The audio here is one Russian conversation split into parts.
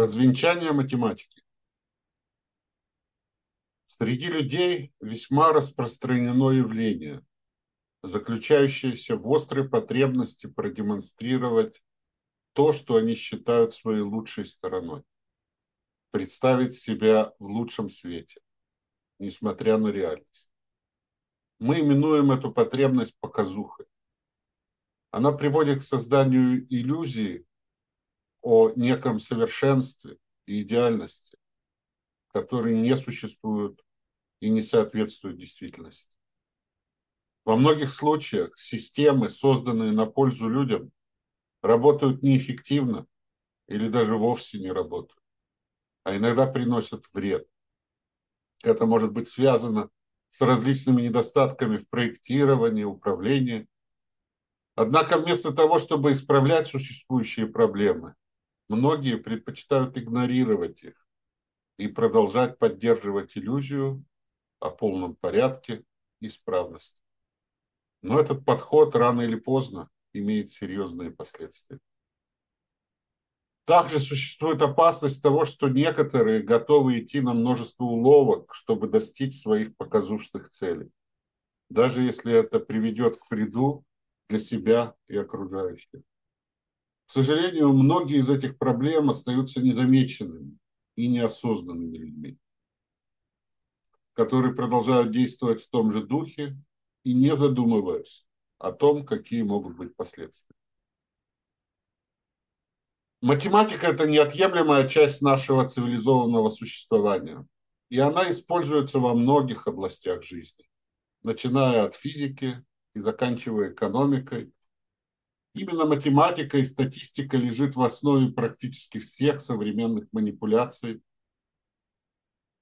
Развенчание математики. Среди людей весьма распространено явление, заключающееся в острой потребности продемонстрировать то, что они считают своей лучшей стороной, представить себя в лучшем свете, несмотря на реальность. Мы именуем эту потребность показухой. Она приводит к созданию иллюзии о неком совершенстве и идеальности, которые не существуют и не соответствуют действительности. Во многих случаях системы, созданные на пользу людям, работают неэффективно или даже вовсе не работают, а иногда приносят вред. Это может быть связано с различными недостатками в проектировании, управлении. Однако вместо того, чтобы исправлять существующие проблемы, многие предпочитают игнорировать их и продолжать поддерживать иллюзию о полном порядке и исправности. Но этот подход рано или поздно имеет серьезные последствия. Также существует опасность того, что некоторые готовы идти на множество уловок, чтобы достичь своих показушных целей, даже если это приведет к вреду для себя и окружающих. К сожалению, многие из этих проблем остаются незамеченными и неосознанными людьми, которые продолжают действовать в том же духе и не задумываясь о том, какие могут быть последствия. Математика – это неотъемлемая часть нашего цивилизованного существования, и она используется во многих областях жизни, начиная от физики и заканчивая экономикой, Именно математика и статистика лежит в основе практически всех современных манипуляций,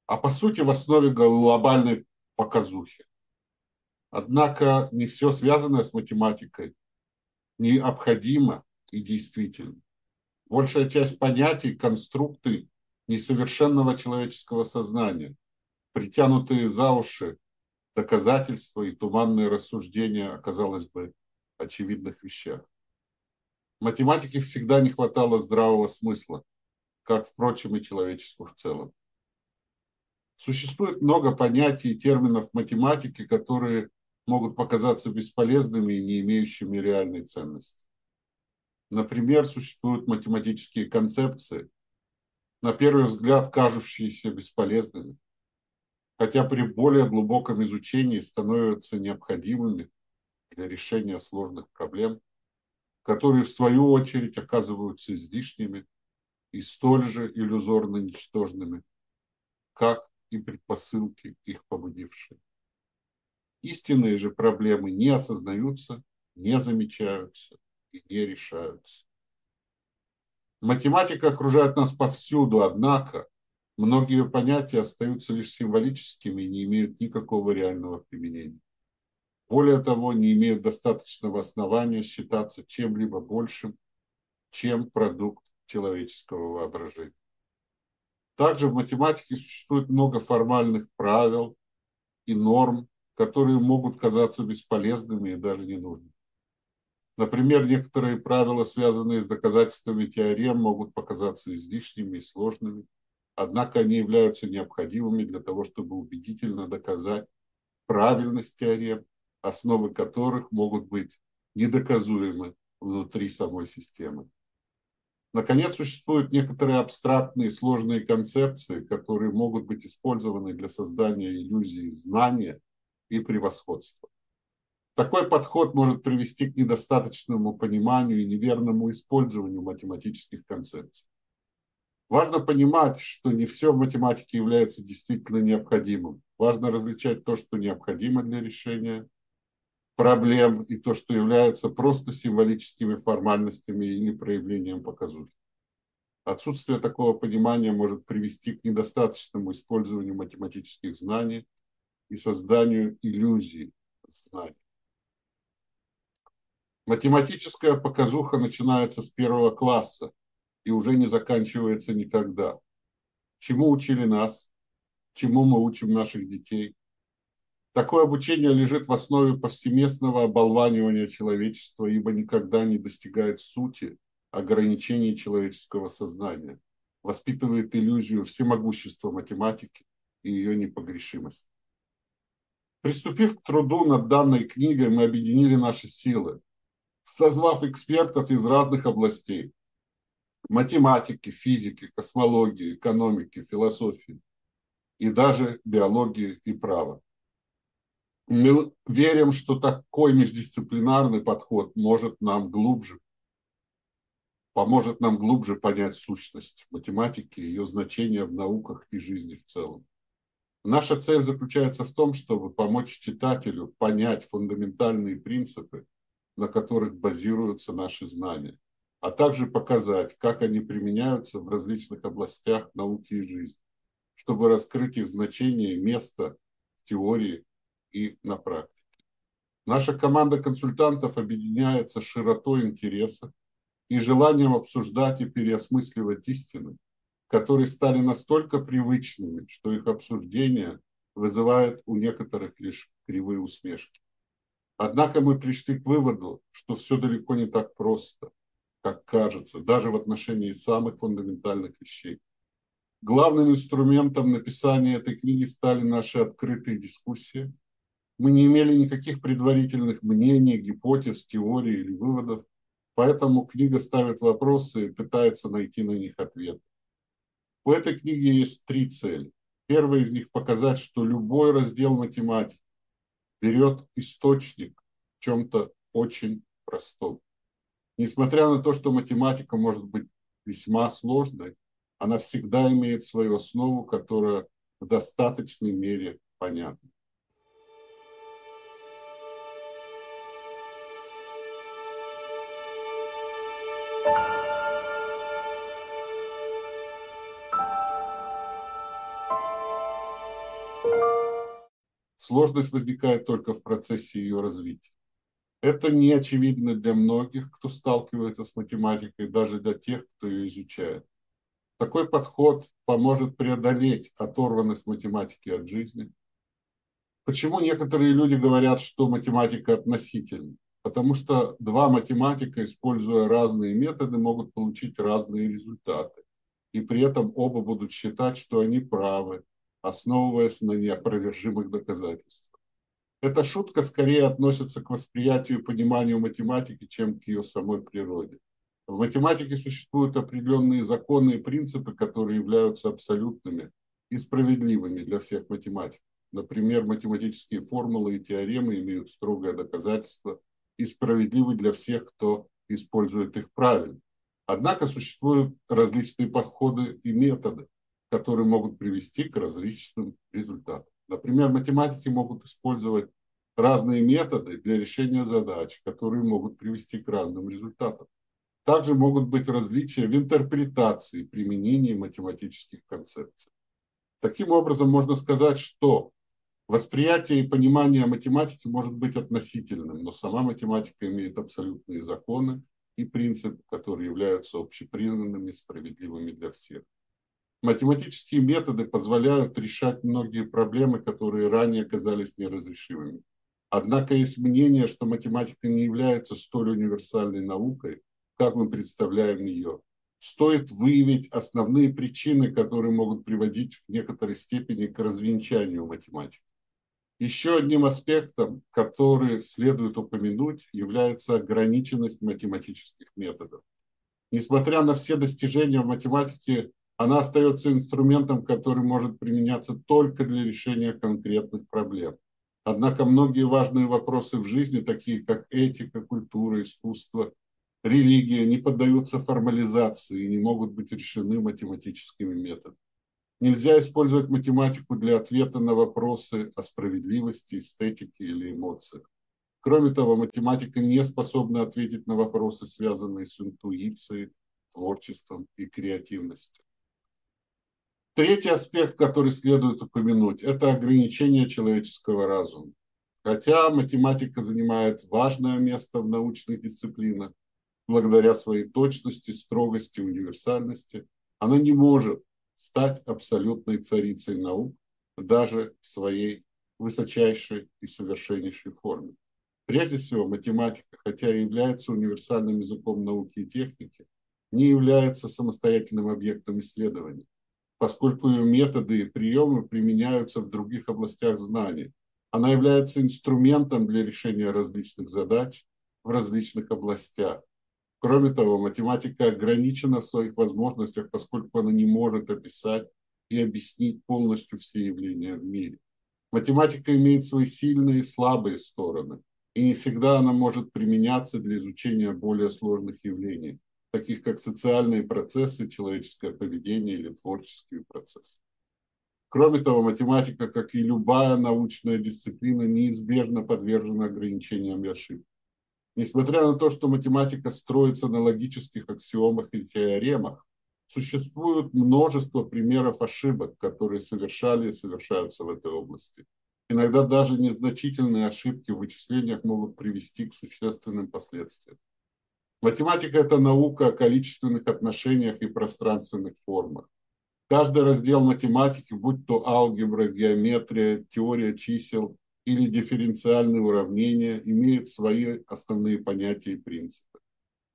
а по сути в основе глобальной показухи. Однако не все связанное с математикой необходимо и действительно. Большая часть понятий, конструкты несовершенного человеческого сознания, притянутые за уши доказательства и туманные рассуждения оказалось бы, очевидных вещах. Математике всегда не хватало здравого смысла, как, впрочем, и человечеству в целом. Существует много понятий и терминов математики, которые могут показаться бесполезными и не имеющими реальной ценности. Например, существуют математические концепции, на первый взгляд кажущиеся бесполезными, хотя при более глубоком изучении становятся необходимыми для решения сложных проблем которые в свою очередь оказываются излишними и столь же иллюзорно ничтожными, как и предпосылки, их побудившие. Истинные же проблемы не осознаются, не замечаются и не решаются. Математика окружает нас повсюду, однако многие понятия остаются лишь символическими и не имеют никакого реального применения. Более того, не имеют достаточного основания считаться чем-либо большим, чем продукт человеческого воображения. Также в математике существует много формальных правил и норм, которые могут казаться бесполезными и даже ненужными. Например, некоторые правила, связанные с доказательствами теорем, могут показаться излишними и сложными, однако они являются необходимыми для того, чтобы убедительно доказать правильность теорем основы которых могут быть недоказуемы внутри самой системы. Наконец, существуют некоторые абстрактные сложные концепции, которые могут быть использованы для создания иллюзии знания и превосходства. Такой подход может привести к недостаточному пониманию и неверному использованию математических концепций. Важно понимать, что не все в математике является действительно необходимым. Важно различать то, что необходимо для решения, проблем и то, что является просто символическими формальностями или проявлением показухи. Отсутствие такого понимания может привести к недостаточному использованию математических знаний и созданию иллюзий знаний. Математическая показуха начинается с первого класса и уже не заканчивается никогда. Чему учили нас, чему мы учим наших детей, Такое обучение лежит в основе повсеместного оболванивания человечества, ибо никогда не достигает сути ограничений человеческого сознания, воспитывает иллюзию всемогущества математики и ее непогрешимости. Приступив к труду над данной книгой, мы объединили наши силы, созвав экспертов из разных областей – математики, физики, космологии, экономики, философии и даже биологии и права. Мы верим, что такой междисциплинарный подход может нам глубже, поможет нам глубже понять сущность математики, ее значение в науках и жизни в целом. Наша цель заключается в том, чтобы помочь читателю понять фундаментальные принципы, на которых базируются наши знания, а также показать, как они применяются в различных областях науки и жизни, чтобы раскрыть их значение и место в теории и на практике. Наша команда консультантов объединяется широтой интереса и желанием обсуждать и переосмысливать истины, которые стали настолько привычными, что их обсуждение вызывает у некоторых лишь кривые усмешки. Однако мы пришли к выводу, что все далеко не так просто, как кажется, даже в отношении самых фундаментальных вещей. Главным инструментом написания этой книги стали наши открытые дискуссии. Мы не имели никаких предварительных мнений, гипотез, теорий или выводов, поэтому книга ставит вопросы и пытается найти на них ответы. У этой книги есть три цели. Первая из них – показать, что любой раздел математики берет источник в чем-то очень простом. Несмотря на то, что математика может быть весьма сложной, она всегда имеет свою основу, которая в достаточной мере понятна. Сложность возникает только в процессе ее развития. Это не очевидно для многих, кто сталкивается с математикой, даже для тех, кто ее изучает. Такой подход поможет преодолеть оторванность математики от жизни. Почему некоторые люди говорят, что математика относительна? Потому что два математика, используя разные методы, могут получить разные результаты. И при этом оба будут считать, что они правы, основываясь на неопровержимых доказательствах. Эта шутка скорее относится к восприятию и пониманию математики, чем к ее самой природе. В математике существуют определенные законы и принципы, которые являются абсолютными и справедливыми для всех математиков. Например, математические формулы и теоремы имеют строгое доказательство и справедливы для всех, кто использует их правильно. Однако существуют различные подходы и методы, которые могут привести к различным результатам. Например, математики могут использовать разные методы для решения задач, которые могут привести к разным результатам. Также могут быть различия в интерпретации применения математических концепций. Таким образом, можно сказать, что восприятие и понимание математики может быть относительным, но сама математика имеет абсолютные законы и принципы, которые являются общепризнанными, справедливыми для всех. Математические методы позволяют решать многие проблемы, которые ранее казались неразрешимыми. Однако есть мнение, что математика не является столь универсальной наукой, как мы представляем ее. Стоит выявить основные причины, которые могут приводить в некоторой степени к развенчанию математики. Еще одним аспектом, который следует упомянуть, является ограниченность математических методов. Несмотря на все достижения в математике, она остается инструментом, который может применяться только для решения конкретных проблем. Однако многие важные вопросы в жизни, такие как этика, культура, искусство, религия, не поддаются формализации и не могут быть решены математическими методами. Нельзя использовать математику для ответа на вопросы о справедливости, эстетике или эмоциях. Кроме того, математика не способна ответить на вопросы, связанные с интуицией, творчеством и креативностью. Третий аспект, который следует упомянуть, это ограничение человеческого разума. Хотя математика занимает важное место в научных дисциплинах, благодаря своей точности, строгости, универсальности, она не может стать абсолютной царицей наук даже в своей высочайшей и совершеннейшей форме. Прежде всего, математика, хотя и является универсальным языком науки и техники, не является самостоятельным объектом исследования, поскольку ее методы и приемы применяются в других областях знаний. Она является инструментом для решения различных задач в различных областях. Кроме того, математика ограничена в своих возможностях, поскольку она не может описать и объяснить полностью все явления в мире. Математика имеет свои сильные и слабые стороны, и не всегда она может применяться для изучения более сложных явлений, таких как социальные процессы, человеческое поведение или творческие процессы. Кроме того, математика, как и любая научная дисциплина, неизбежно подвержена ограничениям и ошибкам. Несмотря на то, что математика строится на логических аксиомах и теоремах, существует множество примеров ошибок, которые совершали и совершаются в этой области. Иногда даже незначительные ошибки в вычислениях могут привести к существенным последствиям. Математика – это наука о количественных отношениях и пространственных формах. Каждый раздел математики, будь то алгебра, геометрия, теория чисел или дифференциальные уравнения, имеет свои основные понятия и принципы.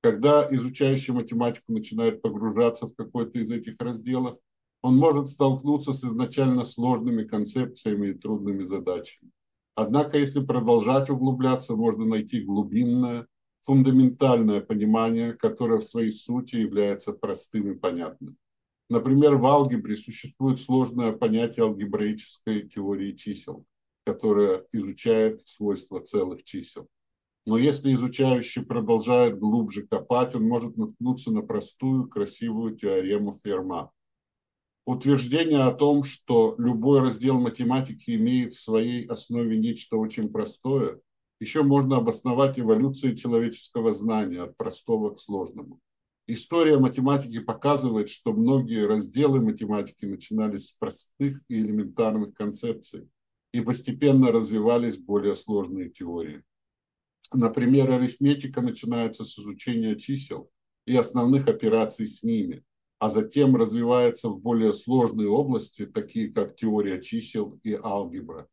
Когда изучающий математику начинает погружаться в какой-то из этих разделов, он может столкнуться с изначально сложными концепциями и трудными задачами. Однако, если продолжать углубляться, можно найти глубинное, фундаментальное понимание, которое в своей сути является простым и понятным. Например, в алгебре существует сложное понятие алгебраической теории чисел, которое изучает свойства целых чисел. Но если изучающий продолжает глубже копать, он может наткнуться на простую, красивую теорему Ферма. Утверждение о том, что любой раздел математики имеет в своей основе нечто очень простое, еще можно обосновать эволюцией человеческого знания от простого к сложному. История математики показывает, что многие разделы математики начинались с простых и элементарных концепций и постепенно развивались более сложные теории. Например, арифметика начинается с изучения чисел и основных операций с ними, а затем развивается в более сложные области, такие как теория чисел и алгебра.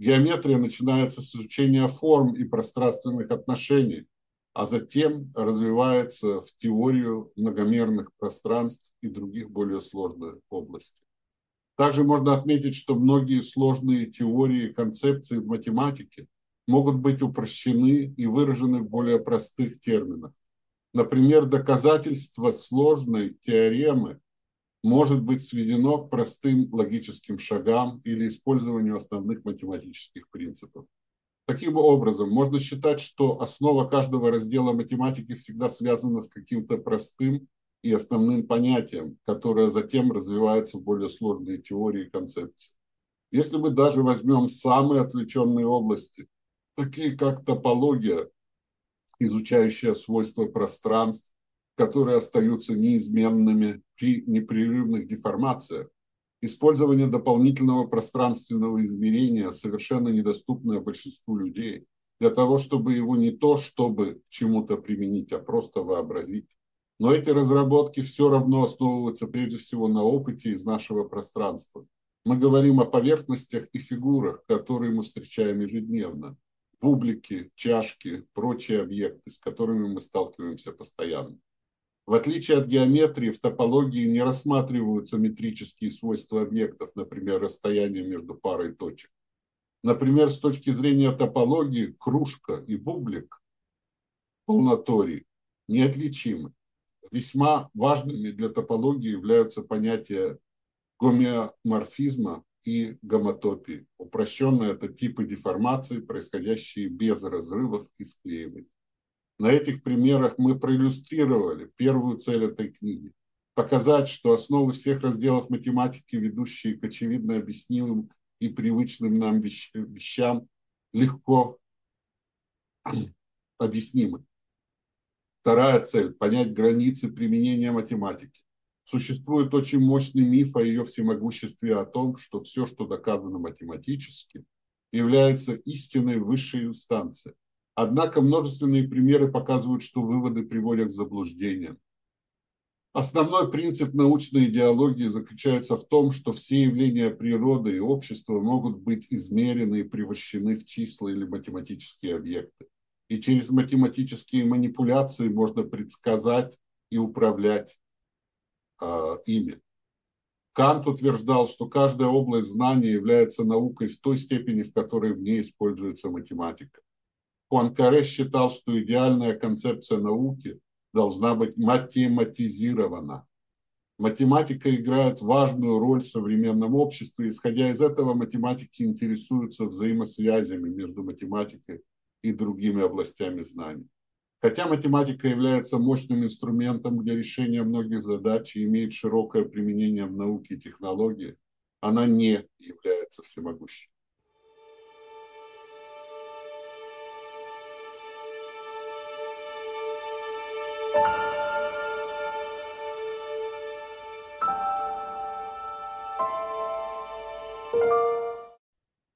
Геометрия начинается с изучения форм и пространственных отношений, а затем развивается в теорию многомерных пространств и других более сложных областей. Также можно отметить, что многие сложные теории и концепции в математике могут быть упрощены и выражены в более простых терминах. Например, доказательство сложной теоремы может быть сведено к простым логическим шагам или использованию основных математических принципов. Таким образом, можно считать, что основа каждого раздела математики всегда связана с каким-то простым и основным понятием, которое затем развивается в более сложные теории и концепции. Если мы даже возьмем самые отвлеченные области, такие как топология, изучающая свойства пространств, которые остаются неизменными при непрерывных деформациях. Использование дополнительного пространственного измерения совершенно недоступное большинству людей для того, чтобы его не то чтобы чему-то применить, а просто вообразить. Но эти разработки все равно основываются прежде всего на опыте из нашего пространства. Мы говорим о поверхностях и фигурах, которые мы встречаем ежедневно бублики, чашки, прочие объекты, с которыми мы сталкиваемся постоянно. В отличие от геометрии, в топологии не рассматриваются метрические свойства объектов, например, расстояние между парой точек. Например, с точки зрения топологии, кружка и бублик полноторий неотличимы. Весьма важными для топологии являются понятия гомеоморфизма и гомотопии. Упрощенно это типы деформации, происходящие без разрывов и склеиваний. На этих примерах мы проиллюстрировали первую цель этой книги – показать, что основы всех разделов математики, ведущие к очевидно объяснимым и привычным нам вещам, легко объяснимы. Вторая цель – понять границы применения математики. Существует очень мощный миф о ее всемогуществе, о том, что все, что доказано математически, является истиной высшей инстанции. Однако множественные примеры показывают, что выводы приводят к заблуждениям. Основной принцип научной идеологии заключается в том, что все явления природы и общества могут быть измерены и превращены в числа или математические объекты. И через математические манипуляции можно предсказать и управлять э, ими. Кант утверждал, что каждая область знания является наукой в той степени, в которой в ней используется математика. Пуанкаре считал, что идеальная концепция науки должна быть математизирована. Математика играет важную роль в современном обществе. Исходя из этого, математики интересуются взаимосвязями между математикой и другими областями знаний. Хотя математика является мощным инструментом для решения многих задач и имеет широкое применение в науке и технологии, она не является всемогущей.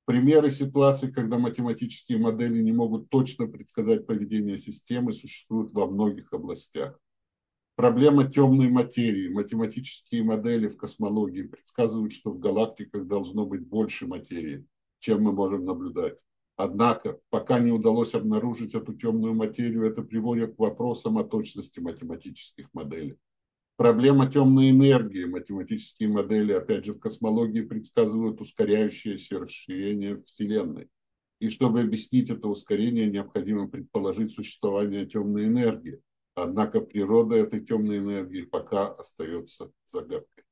Примеры ситуаций, когда математические модели не могут точно предсказать поведение системы, существуют во многих областях. Проблема темной материи. Математические модели в космологии предсказывают, что в галактиках должно быть больше материи, чем мы можем наблюдать. Однако, пока не удалось обнаружить эту темную материю, это приводит к вопросам о точности математических моделей. Проблема темной энергии. Математические модели, опять же, в космологии предсказывают ускоряющееся расширение Вселенной. И чтобы объяснить это ускорение, необходимо предположить существование темной энергии. Однако природа этой темной энергии пока остается загадкой.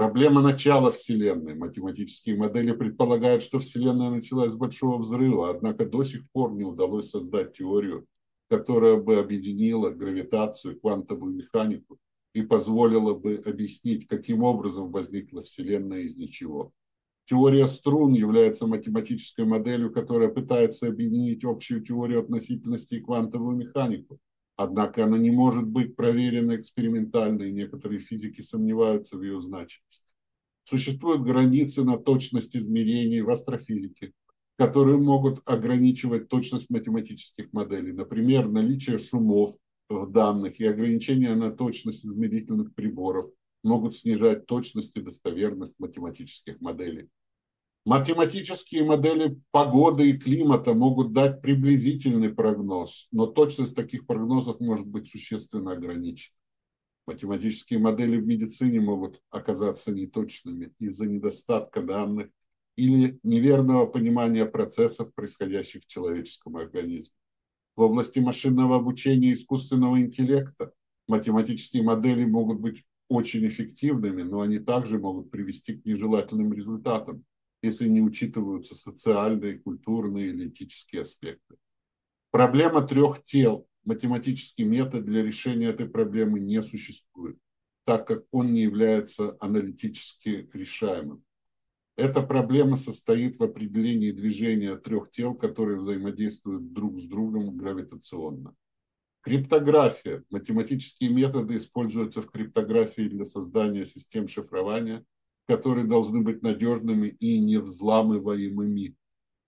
Проблема начала Вселенной. Математические модели предполагают, что Вселенная началась с Большого взрыва, однако до сих пор не удалось создать теорию, которая бы объединила гравитацию, квантовую механику и позволило бы объяснить, каким образом возникла Вселенная из ничего. Теория струн является математической моделью, которая пытается объединить общую теорию относительности и квантовую механику. Однако она не может быть проверена экспериментально, и некоторые физики сомневаются в ее значимости. Существуют границы на точность измерений в астрофизике, которые могут ограничивать точность математических моделей. Например, наличие шумов данных и ограничения на точность измерительных приборов могут снижать точность и достоверность математических моделей. Математические модели погоды и климата могут дать приблизительный прогноз, но точность таких прогнозов может быть существенно ограничена. Математические модели в медицине могут оказаться неточными из-за недостатка данных или неверного понимания процессов, происходящих в человеческом организме в области машинного обучения и искусственного интеллекта математические модели могут быть очень эффективными, но они также могут привести к нежелательным результатам, если не учитываются социальные, культурные или этические аспекты. Проблема трех тел. Математический метод для решения этой проблемы не существует, так как он не является аналитически решаемым. Эта проблема состоит в определении движения трех тел, которые взаимодействуют друг с другом гравитационно. Криптография. Математические методы используются в криптографии для создания систем шифрования, которые должны быть надежными и невзламываемыми.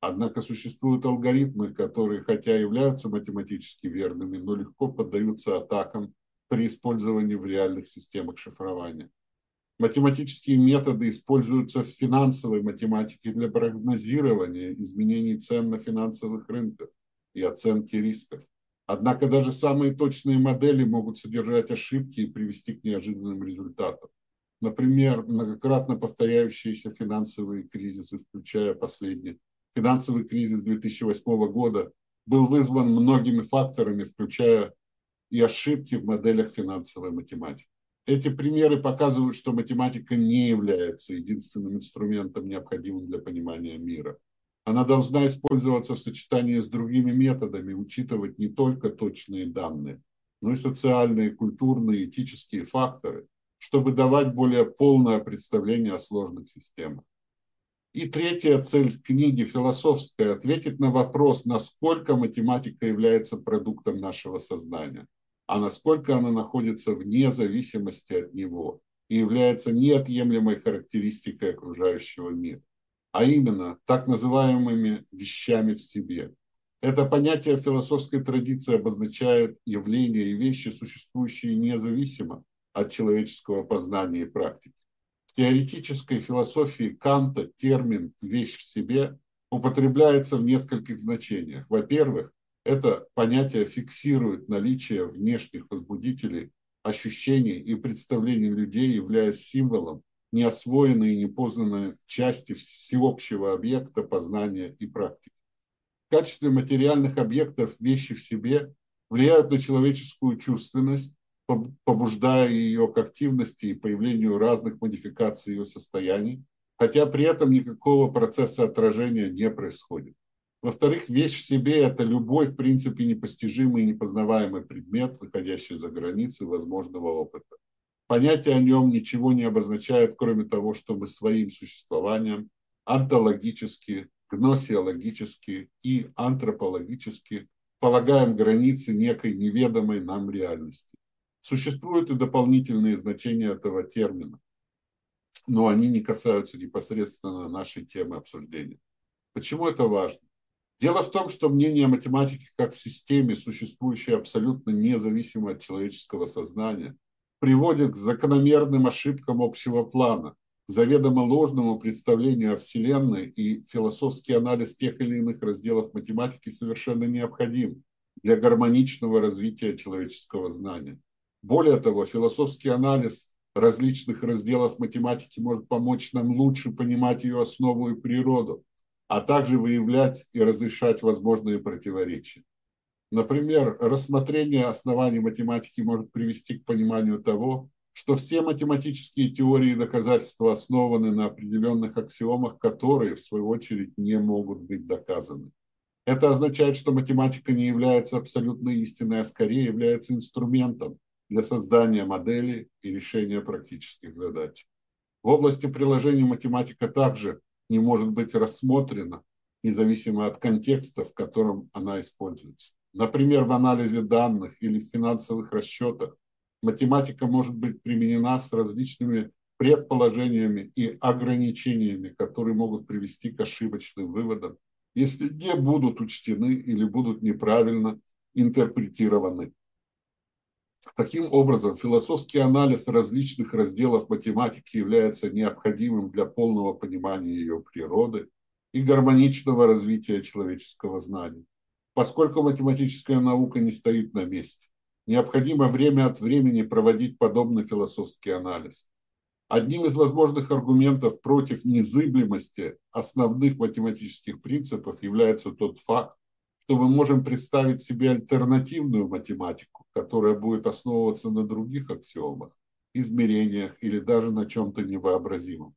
Однако существуют алгоритмы, которые, хотя являются математически верными, но легко поддаются атакам при использовании в реальных системах шифрования. Математические методы используются в финансовой математике для прогнозирования изменений цен на финансовых рынках и оценки рисков. Однако даже самые точные модели могут содержать ошибки и привести к неожиданным результатам. Например, многократно повторяющиеся финансовые кризисы, включая последний. Финансовый кризис 2008 года был вызван многими факторами, включая и ошибки в моделях финансовой математики. Эти примеры показывают, что математика не является единственным инструментом, необходимым для понимания мира. Она должна использоваться в сочетании с другими методами, учитывать не только точные данные, но и социальные, культурные, этические факторы, чтобы давать более полное представление о сложных системах. И третья цель книги философская – ответить на вопрос, насколько математика является продуктом нашего сознания – а насколько она находится вне зависимости от него и является неотъемлемой характеристикой окружающего мира, а именно так называемыми вещами в себе. Это понятие философской традиции обозначает явления и вещи, существующие независимо от человеческого познания и практики. В теоретической философии Канта термин «вещь в себе» употребляется в нескольких значениях. Во-первых, это понятие фиксирует наличие внешних возбудителей ощущений и представлений людей, являясь символом неосвоенной и непознанной части всеобщего объекта познания и практики. В качестве материальных объектов вещи в себе влияют на человеческую чувственность, побуждая ее к активности и появлению разных модификаций ее состояний, хотя при этом никакого процесса отражения не происходит. Во-вторых, вещь в себе – это любой, в принципе, непостижимый и непознаваемый предмет, выходящий за границы возможного опыта. Понятие о нем ничего не обозначает, кроме того, чтобы своим существованием онтологически, гносеологически и антропологически полагаем границы некой неведомой нам реальности. Существуют и дополнительные значения этого термина, но они не касаются непосредственно нашей темы обсуждения. Почему это важно? Дело в том, что мнение о математике как системе, существующей абсолютно независимо от человеческого сознания, приводит к закономерным ошибкам общего плана, заведомо ложному представлению о Вселенной и философский анализ тех или иных разделов математики совершенно необходим для гармоничного развития человеческого знания. Более того, философский анализ различных разделов математики может помочь нам лучше понимать ее основу и природу, а также выявлять и разрешать возможные противоречия. Например, рассмотрение оснований математики может привести к пониманию того, что все математические теории и доказательства основаны на определенных аксиомах, которые, в свою очередь, не могут быть доказаны. Это означает, что математика не является абсолютной истиной, а скорее является инструментом для создания модели и решения практических задач. В области приложения математика также не может быть рассмотрена, независимо от контекста, в котором она используется. Например, в анализе данных или в финансовых расчетах математика может быть применена с различными предположениями и ограничениями, которые могут привести к ошибочным выводам, если не будут учтены или будут неправильно интерпретированы. Таким образом, философский анализ различных разделов математики является необходимым для полного понимания ее природы и гармоничного развития человеческого знания поскольку математическая наука не стоит на месте. Необходимо время от времени проводить подобный философский анализ. Одним из возможных аргументов против незыблемости основных математических принципов является тот факт, что мы можем представить себе альтернативную математику, которая будет основываться на других аксиомах, измерениях или даже на чем-то невообразимом.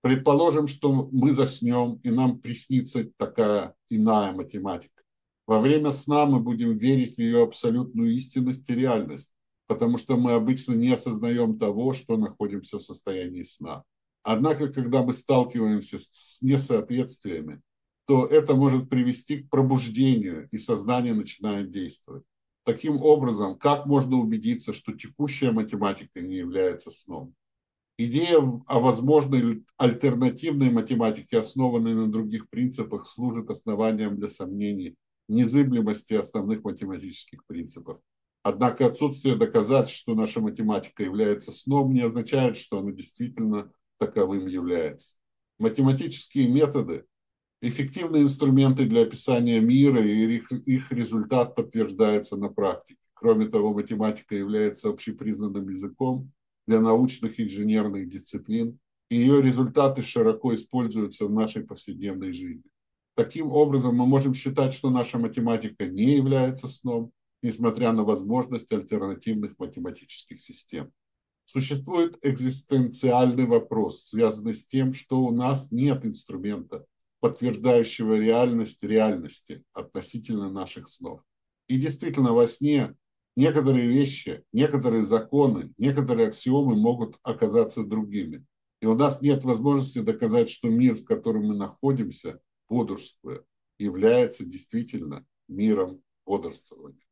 Предположим, что мы заснем, и нам приснится такая иная математика. Во время сна мы будем верить в ее абсолютную истинность и реальность, потому что мы обычно не осознаем того, что находимся в состоянии сна. Однако, когда мы сталкиваемся с несоответствиями, то это может привести к пробуждению, и сознание начинает действовать. Таким образом, как можно убедиться, что текущая математика не является сном? Идея о возможной альтернативной математике, основанной на других принципах, служит основанием для сомнений незыблемости основных математических принципов. Однако отсутствие доказательств, что наша математика является сном, не означает, что она действительно таковым является. Математические методы – эффективные инструменты для описания мира, и их, результат подтверждается на практике. Кроме того, математика является общепризнанным языком для научных и инженерных дисциплин, и ее результаты широко используются в нашей повседневной жизни. Таким образом, мы можем считать, что наша математика не является сном, несмотря на возможность альтернативных математических систем. Существует экзистенциальный вопрос, связанный с тем, что у нас нет инструмента, подтверждающего реальность реальности относительно наших снов. И действительно, во сне некоторые вещи, некоторые законы, некоторые аксиомы могут оказаться другими. И у нас нет возможности доказать, что мир, в котором мы находимся, бодрствуя, является действительно миром бодрствования.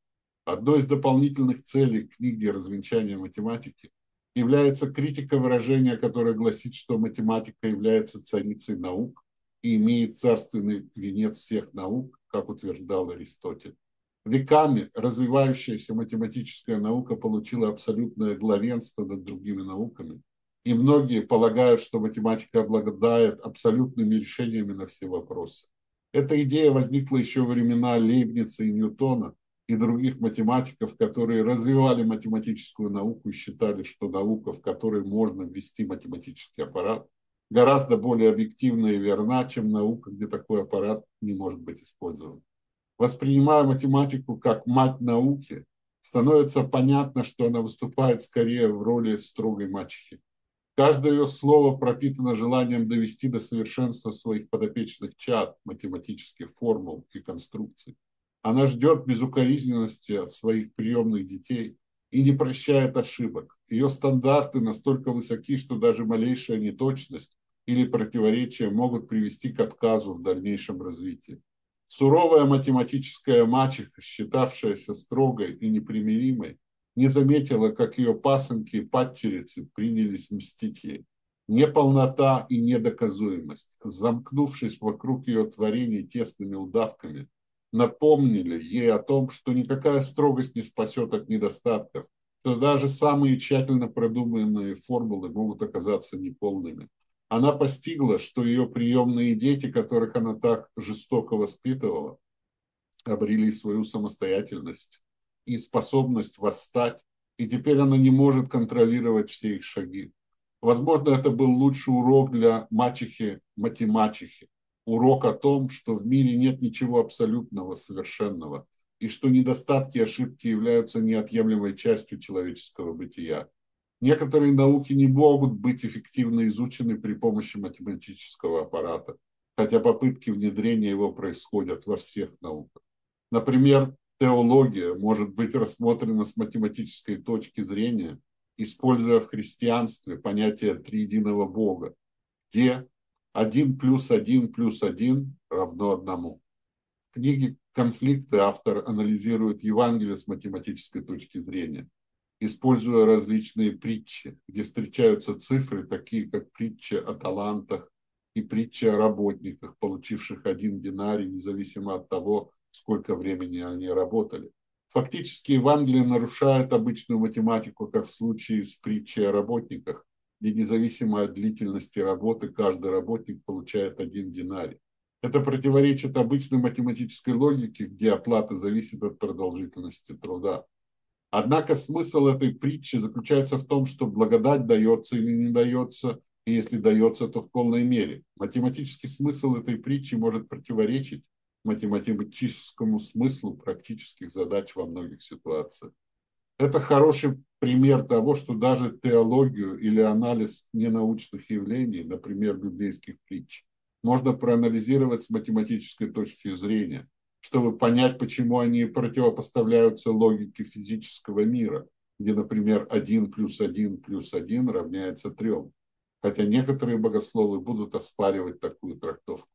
Одной из дополнительных целей книги «Развенчание математики» является критика выражения, которое гласит, что математика является царицей наук имеет царственный венец всех наук, как утверждал Аристотель. Веками развивающаяся математическая наука получила абсолютное главенство над другими науками, и многие полагают, что математика обладает абсолютными решениями на все вопросы. Эта идея возникла еще во времена Лейбница и Ньютона, и других математиков, которые развивали математическую науку и считали, что наука, в которой можно ввести математический аппарат, гораздо более объективна и верна, чем наука, где такой аппарат не может быть использован. Воспринимая математику как мать науки, становится понятно, что она выступает скорее в роли строгой мачехи. Каждое ее слово пропитано желанием довести до совершенства своих подопечных чад, математических формул и конструкций. Она ждет безукоризненности от своих приемных детей и не прощает ошибок. Ее стандарты настолько высоки, что даже малейшая неточность или противоречия могут привести к отказу в дальнейшем развитии. Суровая математическая мачеха, считавшаяся строгой и непримиримой, не заметила, как ее пасынки и падчерицы принялись мстить ей. Неполнота и недоказуемость, замкнувшись вокруг ее творений тесными удавками, напомнили ей о том, что никакая строгость не спасет от недостатков, что даже самые тщательно продуманные формулы могут оказаться неполными. Она постигла, что ее приемные дети, которых она так жестоко воспитывала, обрели свою самостоятельность и способность восстать, и теперь она не может контролировать все их шаги. Возможно, это был лучший урок для мачехи, матемачехи, урок о том, что в мире нет ничего абсолютного, совершенного, и что недостатки и ошибки являются неотъемлемой частью человеческого бытия. Некоторые науки не могут быть эффективно изучены при помощи математического аппарата, хотя попытки внедрения его происходят во всех науках. Например, теология может быть рассмотрена с математической точки зрения, используя в христианстве понятие триединого Бога, где 1 плюс 1 плюс 1 равно одному. В книге «Конфликты» автор анализирует Евангелие с математической точки зрения, используя различные притчи, где встречаются цифры, такие как притча о талантах и притча о работниках, получивших один динарий, независимо от того, сколько времени они работали. Фактически Евангелие нарушает обычную математику, как в случае с притчей о работниках, где независимо от длительности работы каждый работник получает один динарий. Это противоречит обычной математической логике, где оплата зависит от продолжительности труда. Однако смысл этой притчи заключается в том, что благодать дается или не дается, и если дается, то в полной мере. Математический смысл этой притчи может противоречить математическому смыслу практических задач во многих ситуациях. Это хороший пример того, что даже теологию или анализ ненаучных явлений, например, библейских притч, можно проанализировать с математической точки зрения, чтобы понять, почему они противопоставляются логике физического мира, где, например, 1 плюс 1 плюс 1 равняется 3. Хотя некоторые богословы будут оспаривать такую трактовку.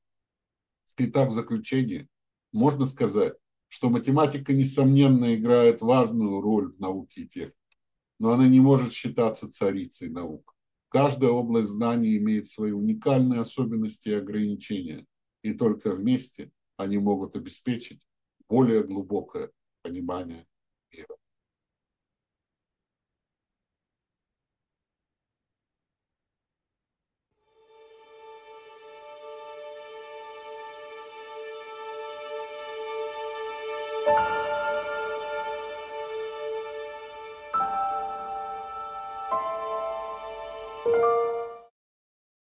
Итак, в заключение можно сказать, что математика, несомненно, играет важную роль в науке и технике, но она не может считаться царицей наук. Каждая область знаний имеет свои уникальные особенности и ограничения, и только вместе они могут обеспечить более глубокое понимание мира.